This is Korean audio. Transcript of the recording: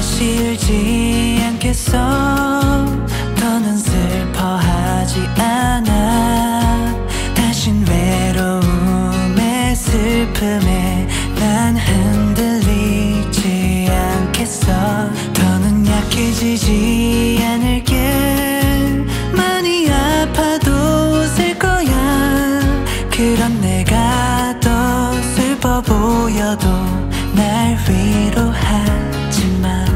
힘들지 않겠어. 더는 슬퍼하지 않아. 다신 외로움에 슬픔에 난 흔들리지 않겠어. 더는 약해지지 않을게. 많이 아파도 웃을 거야. 그런 내가 더 슬퍼 보여도 날 위로할 man.